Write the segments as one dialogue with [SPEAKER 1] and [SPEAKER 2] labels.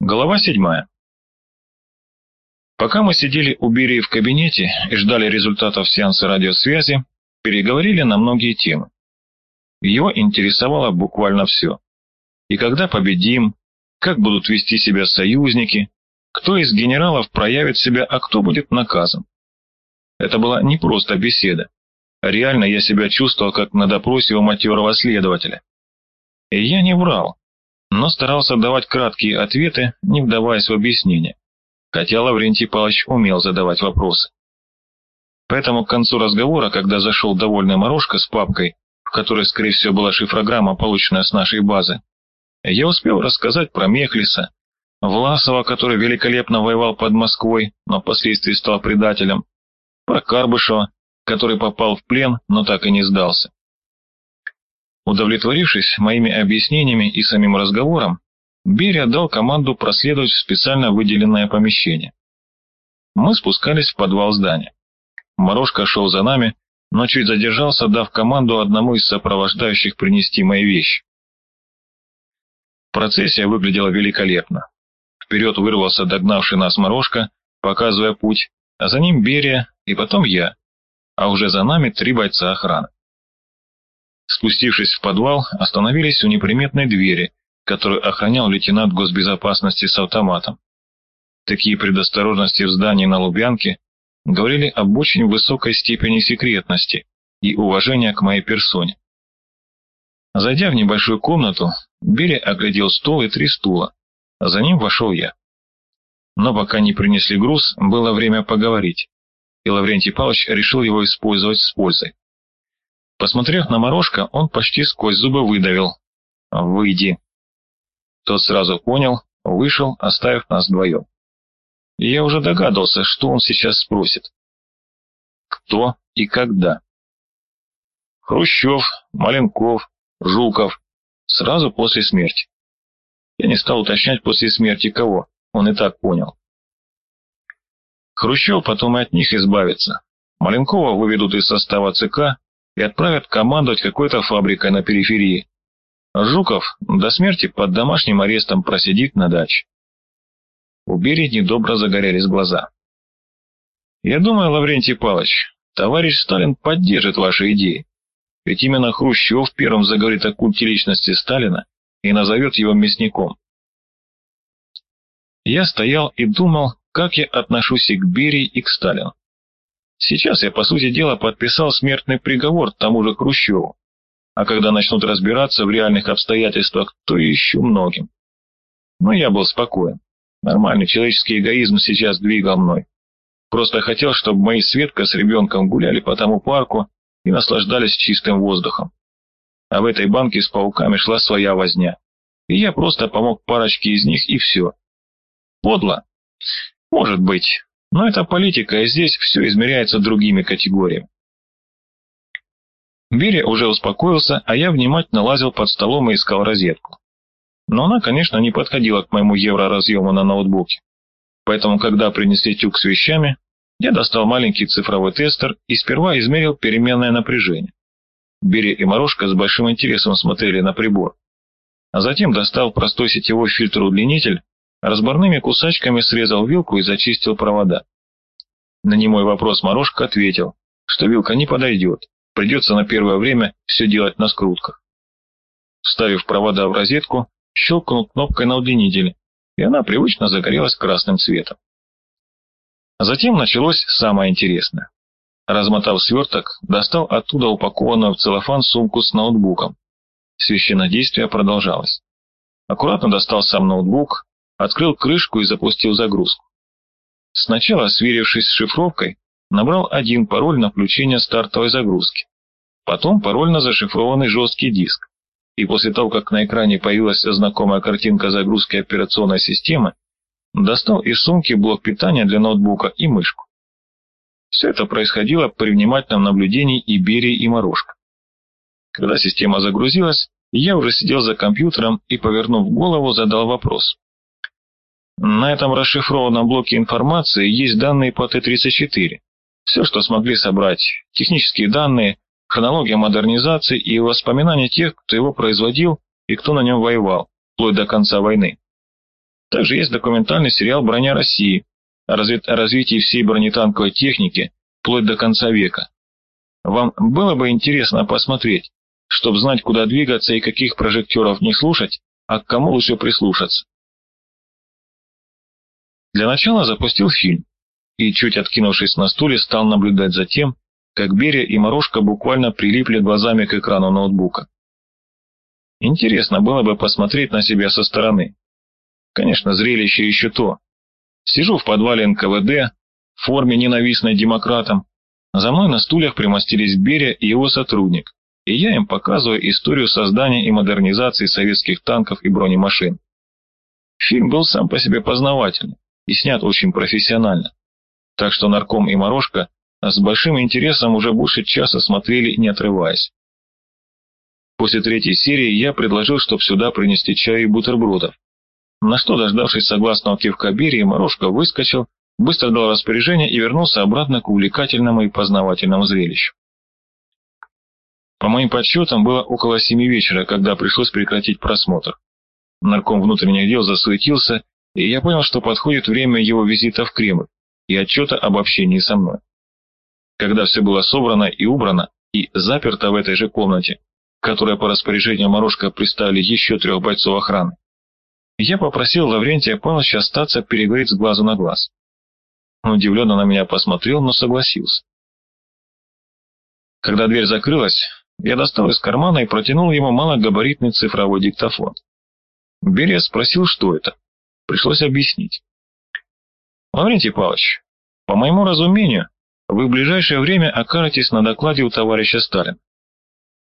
[SPEAKER 1] Глава седьмая. Пока мы сидели у Берии в кабинете и ждали результатов сеанса радиосвязи, переговорили на многие темы. Его интересовало буквально все. И когда победим, как будут вести себя союзники, кто из генералов проявит себя, а кто будет наказан. Это была не просто беседа. Реально я себя чувствовал, как на допросе у матерого следователя. И я не врал но старался давать краткие ответы, не вдаваясь в объяснения, хотя Лаврентий Павлович умел задавать вопросы. Поэтому к концу разговора, когда зашел довольный Морошка с папкой, в которой, скорее всего, была шифрограмма, полученная с нашей базы, я успел рассказать про Мехлиса, Власова, который великолепно воевал под Москвой, но впоследствии стал предателем, про Карбышева, который попал в плен, но так и не сдался. Удовлетворившись моими объяснениями и самим разговором, Берия дал команду проследовать в специально выделенное помещение. Мы спускались в подвал здания. Морошка шел за нами, но чуть задержался, дав команду одному из сопровождающих принести мои вещи. Процессия выглядела великолепно. Вперед вырвался догнавший нас Морошка, показывая путь, а за ним Берия и потом я, а уже за нами три бойца охраны. Спустившись в подвал, остановились у неприметной двери, которую охранял лейтенант госбезопасности с автоматом. Такие предосторожности в здании на Лубянке говорили об очень высокой степени секретности и уважения к моей персоне. Зайдя в небольшую комнату, Берия оглядел стол и три стула, а за ним вошел я. Но пока не принесли груз, было время поговорить, и Лаврентий Павлович решил его использовать с пользой. Посмотрев на Морошка, он почти сквозь зубы выдавил. «Выйди». Тот сразу понял, вышел, оставив нас вдвоем. Я уже догадался, что он сейчас спросит. Кто и когда? Хрущев, Маленков, Жуков. Сразу после смерти. Я не стал уточнять после смерти кого, он и так понял. Хрущев потом и от них избавится. Маленкова выведут из состава ЦК, и отправят командовать какой-то фабрикой на периферии. Жуков до смерти под домашним арестом просидит на даче. У Берии недобро загорелись глаза. Я думаю, Лаврентий Павлович, товарищ Сталин поддержит ваши идеи. Ведь именно Хрущев первым заговорит о культе личности Сталина и назовет его мясником. Я стоял и думал, как я отношусь и к Берии, и к Сталину. Сейчас я, по сути дела, подписал смертный приговор тому же Хрущеву. А когда начнут разбираться в реальных обстоятельствах, то еще многим. Но я был спокоен. Нормальный человеческий эгоизм сейчас двигал мной. Просто хотел, чтобы мои Светка с ребенком гуляли по тому парку и наслаждались чистым воздухом. А в этой банке с пауками шла своя возня. И я просто помог парочке из них, и все. Подло? Может быть, но это политика, и здесь все измеряется другими категориями. Берия уже успокоился, а я внимательно лазил под столом и искал розетку. Но она, конечно, не подходила к моему евроразъему на ноутбуке. Поэтому, когда принесли тюк с вещами, я достал маленький цифровой тестер и сперва измерил переменное напряжение. Берия и Морошка с большим интересом смотрели на прибор. А затем достал простой сетевой фильтр-удлинитель Разборными кусачками срезал вилку и зачистил провода. На немой вопрос Морошка ответил, что вилка не подойдет, придется на первое время все делать на скрутках. Вставив провода в розетку, щелкнул кнопкой на удлинителе, и она привычно загорелась красным цветом. Затем началось самое интересное. Размотав сверток, достал оттуда упакованную в целлофан сумку с ноутбуком. Священнодействие продолжалось. Аккуратно достал сам ноутбук, открыл крышку и запустил загрузку. Сначала, сверившись с шифровкой, набрал один пароль на включение стартовой загрузки, потом пароль на зашифрованный жесткий диск, и после того, как на экране появилась знакомая картинка загрузки операционной системы, достал из сумки блок питания для ноутбука и мышку. Все это происходило при внимательном наблюдении и Берии, и Морошка. Когда система загрузилась, я уже сидел за компьютером и, повернув голову, задал вопрос. На этом расшифрованном блоке информации есть данные по Т-34. Все, что смогли собрать. Технические данные, хронология модернизации и воспоминания тех, кто его производил и кто на нем воевал, вплоть до конца войны. Также есть документальный сериал «Броня России» о, разви о развитии всей бронетанковой техники вплоть до конца века. Вам было бы интересно посмотреть, чтобы знать, куда двигаться и каких прожекторов не слушать, а к кому лучше прислушаться. Для начала запустил фильм и, чуть откинувшись на стуле, стал наблюдать за тем, как Берия и Морошка буквально прилипли глазами к экрану ноутбука. Интересно было бы посмотреть на себя со стороны. Конечно, зрелище еще то. Сижу в подвале НКВД, в форме ненавистной демократам. За мной на стульях примостились Берия и его сотрудник, и я им показываю историю создания и модернизации советских танков и бронемашин. Фильм был сам по себе познавательный и снят очень профессионально. Так что нарком и Морошка с большим интересом уже больше часа смотрели, не отрываясь. После третьей серии я предложил, чтобы сюда принести чай и бутербродов. На что, дождавшись согласного кивка Берии, Морошка выскочил, быстро дал распоряжение и вернулся обратно к увлекательному и познавательному зрелищу. По моим подсчетам, было около семи вечера, когда пришлось прекратить просмотр. Нарком внутренних дел засуетился, и я понял, что подходит время его визита в Кремль и отчета об общении со мной. Когда все было собрано и убрано, и заперто в этой же комнате, которая по распоряжению Морошка приставили еще трех бойцов охраны, я попросил Лаврентия Павловича остаться переговорить с глазу на глаз. Он удивленно на меня посмотрел, но согласился. Когда дверь закрылась, я достал из кармана и протянул ему малогабаритный цифровой диктофон. Берия спросил, что это. Пришлось объяснить. Лаврентий Павлович, по моему разумению, вы в ближайшее время окажетесь на докладе у товарища Сталина.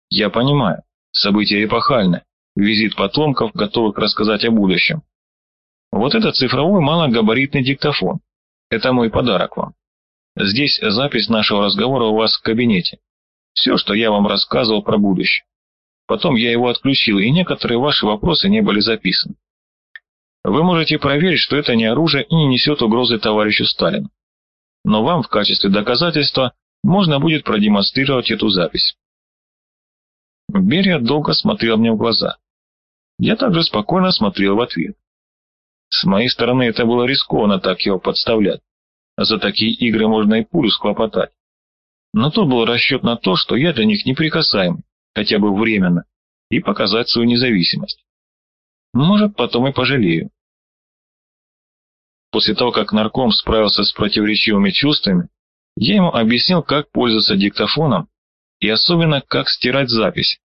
[SPEAKER 1] Я понимаю, событие эпохальное, визит потомков, готовых рассказать о будущем. Вот это цифровой малогабаритный диктофон. Это мой подарок вам. Здесь запись нашего разговора у вас в кабинете. Все, что я вам рассказывал про будущее. Потом я его отключил, и некоторые ваши вопросы не были записаны. Вы можете проверить, что это не оружие и не несет угрозы товарищу Сталину но вам в качестве доказательства можно будет продемонстрировать эту запись. Берия долго смотрел мне в глаза. Я также спокойно смотрел в ответ. С моей стороны это было рискованно так его подставлять. За такие игры можно и пулю схлопотать. Но тут был расчет на то, что я для них неприкасаемый, хотя бы временно, и показать свою независимость. Может, потом и пожалею. После того, как нарком справился с противоречивыми чувствами, я ему объяснил, как пользоваться диктофоном и особенно, как стирать запись,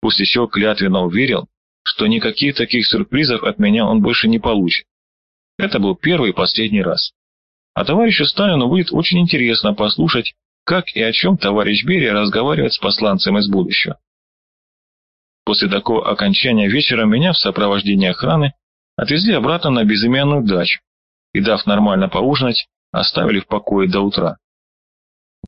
[SPEAKER 1] после чего клятвенно уверил, что никаких таких сюрпризов от меня он больше не получит. Это был первый и последний раз. А товарищу Сталину будет очень интересно послушать, как и о чем товарищ Берия разговаривает с посланцем из будущего. После такого окончания вечера меня в сопровождении охраны отвезли обратно на безымянную дачу, и, дав нормально поужинать, оставили в покое до утра.